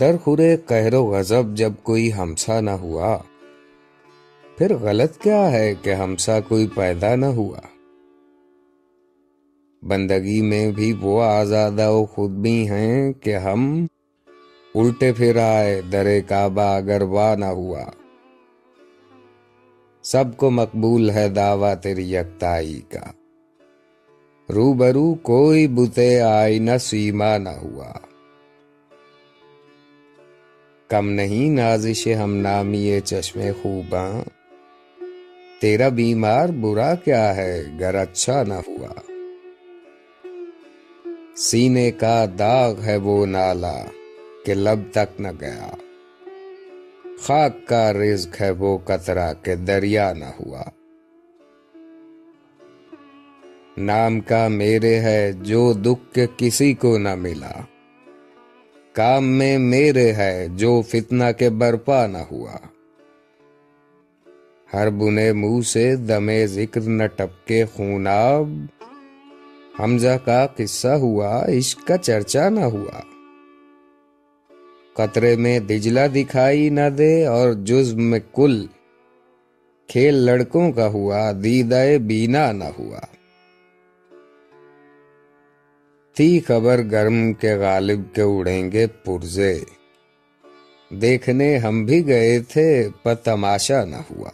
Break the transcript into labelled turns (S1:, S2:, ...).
S1: در خورے قہر و غضب جب کوئی ہمسا نہ ہوا۔ پھر غلط کیا ہے کہ ہمسا کوئی پیدا نہ ہوا۔ بندگی میں بھی وہ آزادہ و خود بھی ہیں کہ ہم الٹے پھر آئے در کعبہ اگر وا نہ ہوا۔ سب کو مقبول ہے دعویٰ تیری یکتائی کا۔ روبرو کوئی بتے آئی نہ سیما نہ ہوا۔ کم نہیں نازش ہم نامی چشم خوباں۔ تیرا بیمار برا کیا ہے، گر اچھا نہ ہوا۔ سینے کا داغ ہے وہ نالا کہ لب تک نہ گیا۔ خاک کا رزق ہے وہ قطرہ کہ دریا نہ ہوا۔ نام کا میرے ہے جو دکھ کسی کو نہ ملا۔ کام میں میرے ہے جو فتنہ کے برپا نہ ہوا۔ ہر بنے منہ سے دمے ذکر نہ ٹپکے خوناب۔ حمزہ کا قصہ ہوا، عشق کا چرچا نہ ہوا۔ قطرے میں دجلا دکھائی نہ دے اور جزم میں کل۔ کھیل لڑکوں کا ہوا دیدہ بینا نہ ہوا۔ تھی خبر گرم کے غالب کے اڑیں گے پرزے۔ دیکھنے ہم بھی گئے تھے، پر تماشا نہ ہوا۔